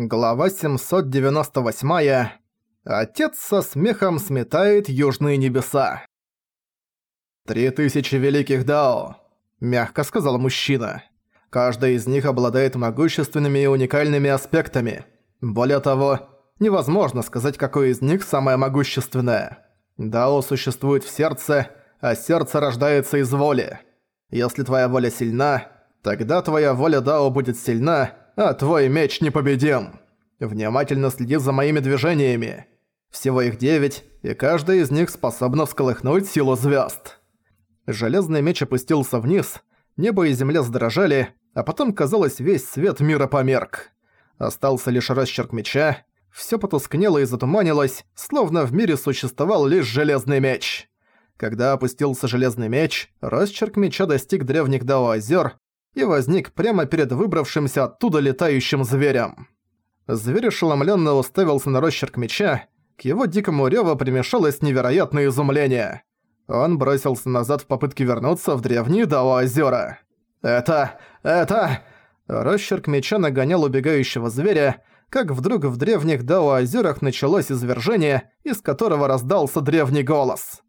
Глава 798. Отец со смехом сметает южные небеса. «Три тысячи великих дао», — мягко сказал мужчина. «Каждый из них обладает могущественными и уникальными аспектами. Более того, невозможно сказать, какой из них самое могущественное. Дао существует в сердце, а сердце рождается из воли. Если твоя воля сильна, тогда твоя воля дао будет сильна, а твой меч непобедим. Внимательно следи за моими движениями. Всего их девять, и каждая из них способна всколыхнуть силу звезд. Железный меч опустился вниз, небо и земля задрожали, а потом, казалось, весь свет мира померк. Остался лишь расчерк меча, все потускнело и затуманилось, словно в мире существовал лишь железный меч. Когда опустился железный меч, расчерк меча достиг древних Дао озер, и возник прямо перед выбравшимся оттуда летающим зверем. Зверь ошеломленно уставился на росчерк меча, к его дикому рёву примешалось невероятное изумление. Он бросился назад в попытке вернуться в древние Дао-озера. «Это... это...» Росчерк меча нагонял убегающего зверя, как вдруг в древних Дао-озерах началось извержение, из которого раздался древний голос.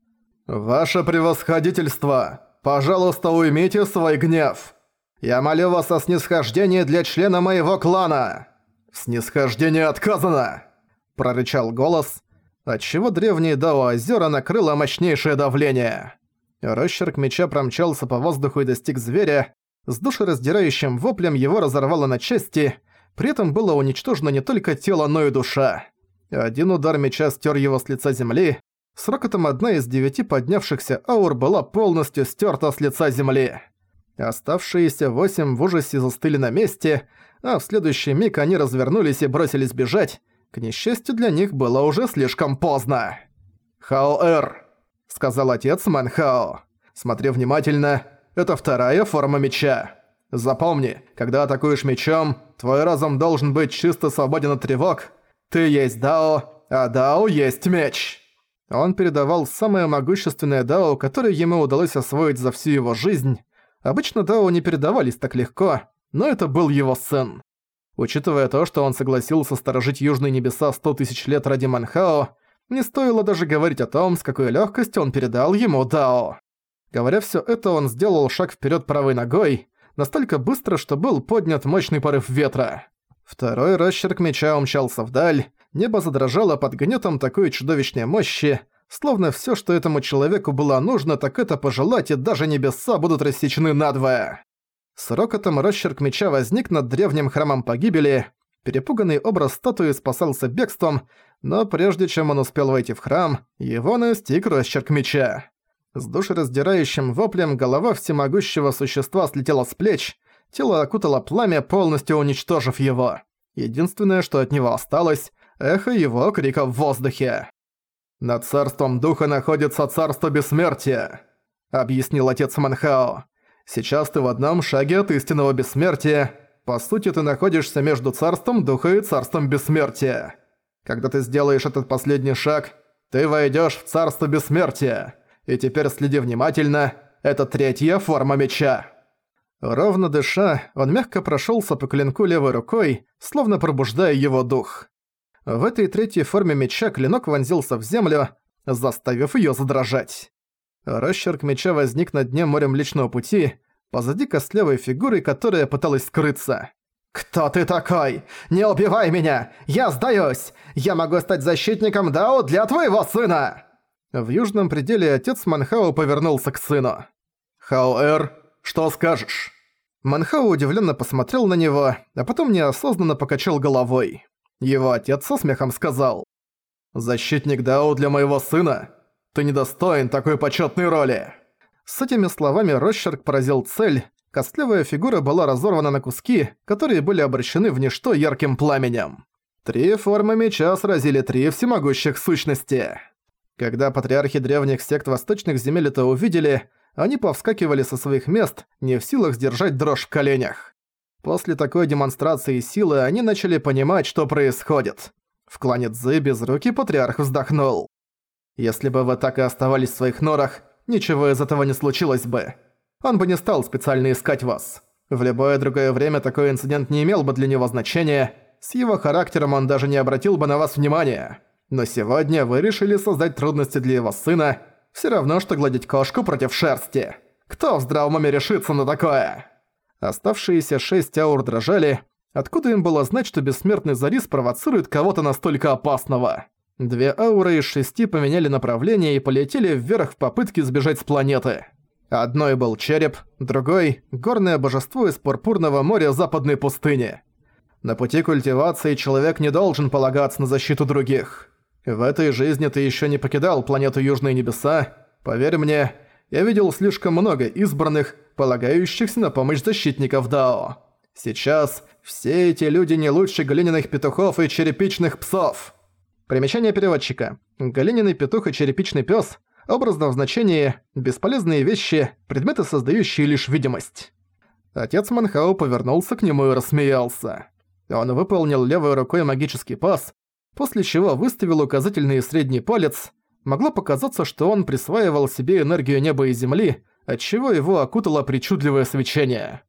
«Ваше превосходительство! Пожалуйста, уймите свой гнев!» Я молю вас о снисхождении для члена моего клана!» «Снисхождение отказано!» – прорычал голос, отчего древние Дао озера накрыло мощнейшее давление. Росчерк меча промчался по воздуху и достиг зверя, с душераздирающим воплем его разорвало на части, при этом было уничтожено не только тело, но и душа. Один удар меча стер его с лица земли, с рокотом одна из девяти поднявшихся аур была полностью стерта с лица земли. Оставшиеся восемь в ужасе застыли на месте, а в следующий миг они развернулись и бросились бежать. К несчастью для них было уже слишком поздно. «Хао-эр», — сказал отец Манхао. «Смотри внимательно, это вторая форма меча. Запомни, когда атакуешь мечом, твой разум должен быть чисто свободен от тревог. Ты есть Дао, а Дао есть меч». Он передавал самое могущественное Дао, которое ему удалось освоить за всю его жизнь. Обычно Дао не передавались так легко, но это был его сын. Учитывая то, что он согласился сторожить южные небеса сто тысяч лет ради Манхао, не стоило даже говорить о том, с какой легкостью он передал ему Дао. Говоря все это, он сделал шаг вперед правой ногой, настолько быстро, что был поднят мощный порыв ветра. Второй расчерк меча умчался вдаль, небо задрожало под гнетом такой чудовищной мощи, Словно всё, что этому человеку было нужно, так это пожелать, и даже небеса будут рассечены надвое. С рокотом росчерк меча возник над древним храмом погибели. Перепуганный образ статуи спасался бегством, но прежде чем он успел войти в храм, его настиг росчерк меча. С душераздирающим воплем голова всемогущего существа слетела с плеч, тело окутало пламя, полностью уничтожив его. Единственное, что от него осталось — эхо его крика в воздухе. «Над царством духа находится царство бессмертия», — объяснил отец Манхао. «Сейчас ты в одном шаге от истинного бессмертия. По сути, ты находишься между царством духа и царством бессмертия. Когда ты сделаешь этот последний шаг, ты войдёшь в царство бессмертия. И теперь следи внимательно, это третья форма меча». Ровно дыша, он мягко прошёлся по клинку левой рукой, словно пробуждая его дух. В этой третьей форме меча клинок вонзился в землю, заставив её задрожать. Росчерк меча возник на дне морем Млечного Пути, позади костлявой фигуры, которая пыталась скрыться. «Кто ты такой? Не убивай меня! Я сдаюсь! Я могу стать защитником Дао для твоего сына!» В южном пределе отец Манхао повернулся к сыну. «Хао-эр, что скажешь?» Манхао удивленно посмотрел на него, а потом неосознанно покачал головой. Его отец со смехом сказал. «Защитник Дао для моего сына? Ты недостоин такой почетной роли!» С этими словами Росчерк поразил цель. Костлявая фигура была разорвана на куски, которые были обращены в ничто ярким пламенем. Три формы меча сразили три всемогущих сущности. Когда патриархи древних сект восточных земель это увидели, они повскакивали со своих мест, не в силах сдержать дрожь в коленях. После такой демонстрации силы они начали понимать, что происходит. В клане Цзы без руки патриарх вздохнул. Если бы вы так и оставались в своих норах, ничего из этого не случилось бы. Он бы не стал специально искать вас. В любое другое время такой инцидент не имел бы для него значения. с его характером он даже не обратил бы на вас внимания. Но сегодня вы решили создать трудности для его сына, все равно, что гладить кошку против шерсти. Кто в здравом уме решится на такое?» Оставшиеся шесть аур дрожали. Откуда им было знать, что бессмертный Зарис провоцирует кого-то настолько опасного? Две ауры из шести поменяли направление и полетели вверх в попытке сбежать с планеты. Одной был череп, другой — горное божество из пурпурного моря западной пустыни. На пути культивации человек не должен полагаться на защиту других. В этой жизни ты еще не покидал планету Южные Небеса. Поверь мне, я видел слишком много избранных, полагающихся на помощь защитников Дао. Сейчас все эти люди не лучше глиняных петухов и черепичных псов. Примечание переводчика. Глиняный петух и черепичный пес Образно в значении «бесполезные вещи, предметы, создающие лишь видимость». Отец Манхао повернулся к нему и рассмеялся. Он выполнил левой рукой магический пас, после чего выставил указательный и средний палец. Могло показаться, что он присваивал себе энергию неба и земли, отчего его окутало причудливое свечение.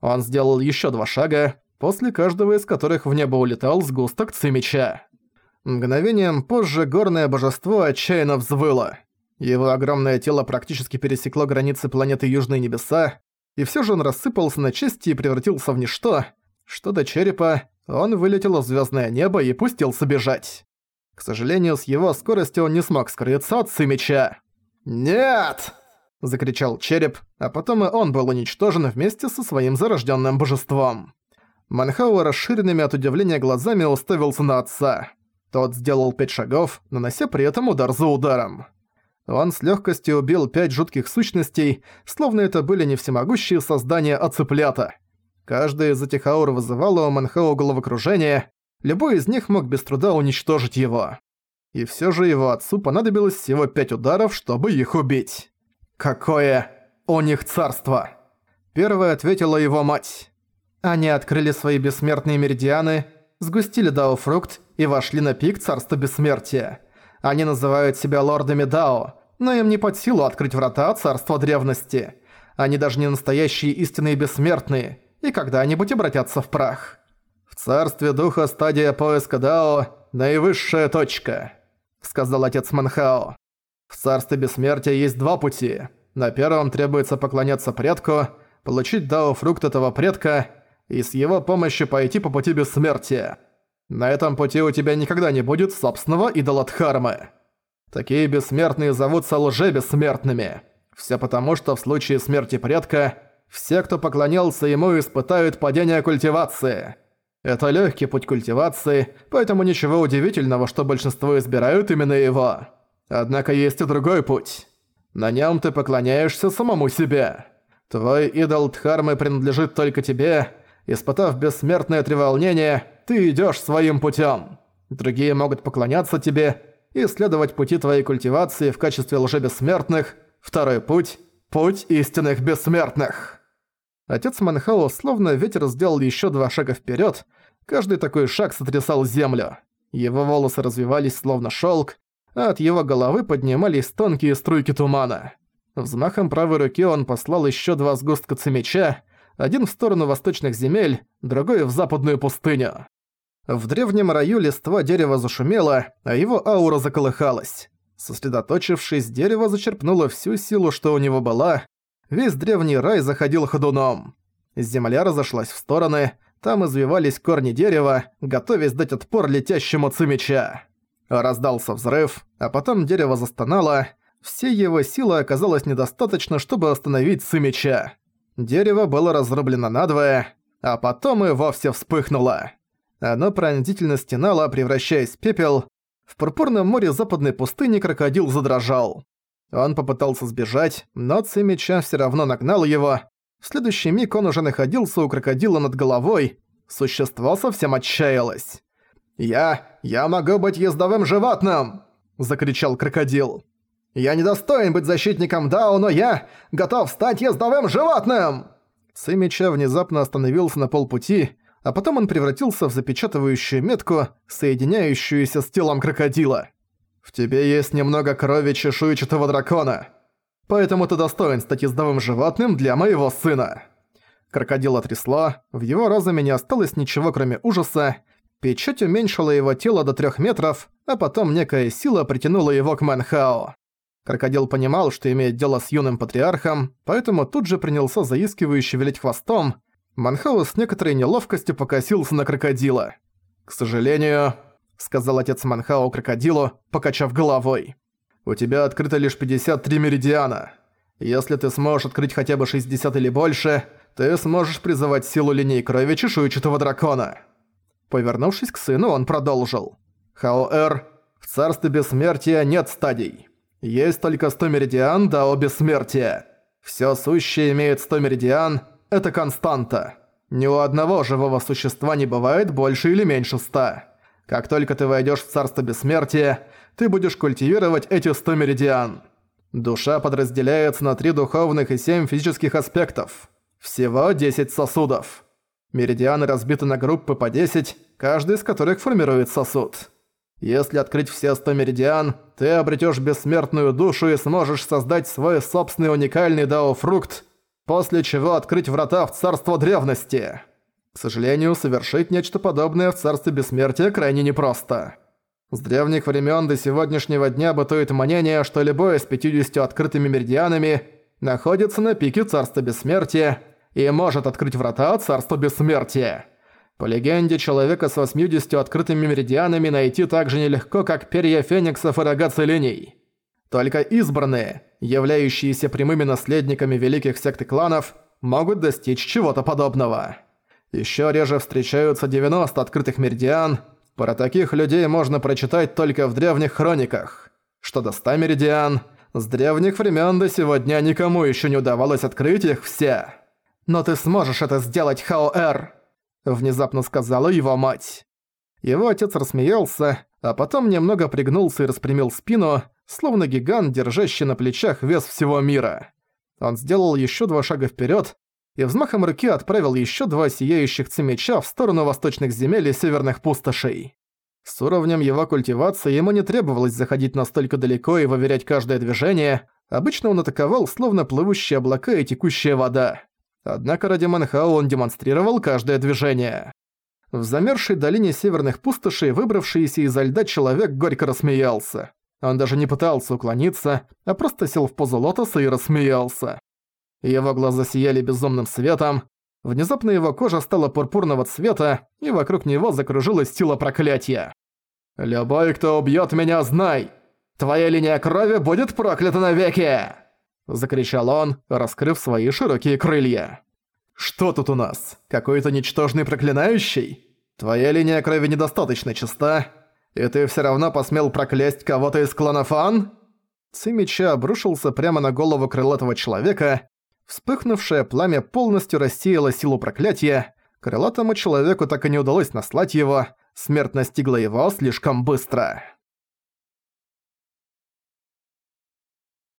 Он сделал еще два шага, после каждого из которых в небо улетал сгусток цимича. Мгновением позже горное божество отчаянно взвыло. Его огромное тело практически пересекло границы планеты Южные Небеса, и все же он рассыпался на части и превратился в ничто. Что до черепа, он вылетел в звездное небо и пустился бежать. К сожалению, с его скоростью он не смог скрыться от Сымича. «Нет!» – закричал череп, а потом и он был уничтожен вместе со своим зарожденным божеством. Манхау расширенными от удивления глазами уставился на отца. Тот сделал пять шагов, нанося при этом удар за ударом. Он с легкостью убил пять жутких сущностей, словно это были не всемогущие создания, а цыплята. Каждая из этих аур вызывала у Манхау головокружение, любой из них мог без труда уничтожить его. И все же его отцу понадобилось всего пять ударов, чтобы их убить. «Какое у них царство!» Первая ответила его мать. Они открыли свои бессмертные меридианы, сгустили Даофрукт и вошли на пик царства бессмертия. Они называют себя лордами Дао, но им не под силу открыть врата царства древности. Они даже не настоящие истинные бессмертные, и когда-нибудь обратятся в прах. В царстве духа стадия поиска Дао – наивысшая точка, сказал отец Манхао. В царстве бессмертия есть два пути. На первом требуется поклоняться предку, получить Дао фрукт этого предка и с его помощью пойти по пути бессмертия. На этом пути у тебя никогда не будет собственного идола Дхармы. Такие бессмертные зовутся лже-бессмертными. Всё потому, что в случае смерти предка, все, кто поклонялся ему, испытают падение культивации. Это легкий путь культивации, поэтому ничего удивительного, что большинство избирают именно его. Однако есть и другой путь. На нем ты поклоняешься самому себе. Твой идол Дхармы принадлежит только тебе. Испытав бессмертное треволнение, ты идёшь своим путём. Другие могут поклоняться тебе и следовать пути твоей культивации в качестве лжебессмертных. Второй путь – путь истинных бессмертных. Отец Манхао словно ветер сделал ещё два шага вперёд. Каждый такой шаг сотрясал землю. Его волосы развивались словно шёлк, а от его головы поднимались тонкие струйки тумана. Взмахом правой руки он послал ещё два сгустка цемеча, один в сторону восточных земель, другой в западную пустыню. В древнем раю листва дерева зашумело, а его аура заколыхалась. Сосредоточившись, дерево зачерпнуло всю силу, что у него была. Весь древний рай заходил ходуном. Земля разошлась в стороны, там извивались корни дерева, готовясь дать отпор летящему цимича. Раздался взрыв, а потом дерево застонало. Всей его силы оказалось недостаточно, чтобы остановить цимича. Дерево было разрублено надвое, а потом и вовсе вспыхнуло. Оно пронзительно стенало, превращаясь в пепел. В пурпурном море западной пустыни крокодил задрожал. Он попытался сбежать, но Цимича все равно нагнал его. В следующий миг он уже находился у крокодила над головой. Существо совсем отчаялось. «Я... я могу быть ездовым животным!» – закричал крокодил. «Я недостоин быть защитником Дао, но я готов стать ездовым животным!» Цимича внезапно остановился на полпути, а потом он превратился в запечатывающую метку, соединяющуюся с телом крокодила. «В тебе есть немного крови чешуйчатого дракона, поэтому ты достоин стать ездовым животным для моего сына». Крокодила трясло, в его разуме не осталось ничего кроме ужаса. Печать уменьшила его тело до трех метров, а потом некая сила притянула его к Мэнхао. Крокодил понимал, что имеет дело с юным патриархом, поэтому тут же принялся заискивающе вилять хвостом. Манхао с некоторой неловкостью покосился на крокодила. «К сожалению», — сказал отец Манхао крокодилу, покачав головой, «у тебя открыто лишь 53 меридиана. Если ты сможешь открыть хотя бы 60 или больше, ты сможешь призывать силу линии крови чешуйчатого дракона». Повернувшись к сыну, он продолжил. «Хаоэр, в царстве бессмертия нет стадий. Есть только 100 меридиан Дао Бессмертия. Всё сущее имеет 100 меридиан, это константа. Ни у одного живого существа не бывает больше или меньше 100. Как только ты войдёшь в царство бессмертия, ты будешь культивировать эти 100 меридиан. Душа подразделяется на 3 духовных и 7 физических аспектов. Всего 10 сосудов. Меридианы разбиты на группы по 10, каждый из которых формирует сосуд. Если открыть все 100 меридиан, ты обретешь бессмертную душу и сможешь создать свой собственный уникальный дао-фрукт, после чего открыть врата в царство древности. К сожалению, совершить нечто подобное в царстве бессмертия крайне непросто. С древних времен до сегодняшнего дня бытует мнение, что любое с 50 открытыми меридианами находится на пике царства бессмертия и может открыть врата царства бессмертия. По легенде, человека с 80 открытыми меридианами найти так же нелегко, как перья фениксов и рога целений. Только избранные, являющиеся прямыми наследниками великих сект и кланов, могут достичь чего-то подобного. Еще реже встречаются 90 открытых меридиан, про таких людей можно прочитать только в древних хрониках. Что до 100 меридиан, с древних времен до сегодня никому еще не удавалось открыть их все. Но ты сможешь это сделать, Хао-Эр! Внезапно сказала его мать. Его отец рассмеялся, а потом немного пригнулся и распрямил спину, словно гигант, держащий на плечах вес всего мира. Он сделал еще два шага вперед и взмахом руки отправил еще два сияющих цемеча в сторону восточных земель и северных пустошей. С уровнем его культивации ему не требовалось заходить настолько далеко и выверять каждое движение, обычно он атаковал словно плывущие облака и текущая вода. Однако ради Манхау он демонстрировал каждое движение. В замерзшей долине северных пустошей выбравшийся изо льда человек горько рассмеялся. Он даже не пытался уклониться, а просто сел в позу лотоса и рассмеялся. Его глаза сияли безумным светом, внезапно его кожа стала пурпурного цвета, и вокруг него закружилась сила проклятия. «Любой, кто убьёт меня, знай! Твоя линия крови будет проклята навеки!» – закричал он, раскрыв свои широкие крылья. «Что тут у нас? Какой-то ничтожный проклинающий? Твоя линия крови недостаточно чиста, и ты всё равно посмел проклясть кого-то из клана Фан?» Цимича обрушился прямо на голову крылатого человека. Вспыхнувшее пламя полностью рассеяло силу проклятия. Крылатому человеку так и не удалось наслать его, смерть настигла его слишком быстро.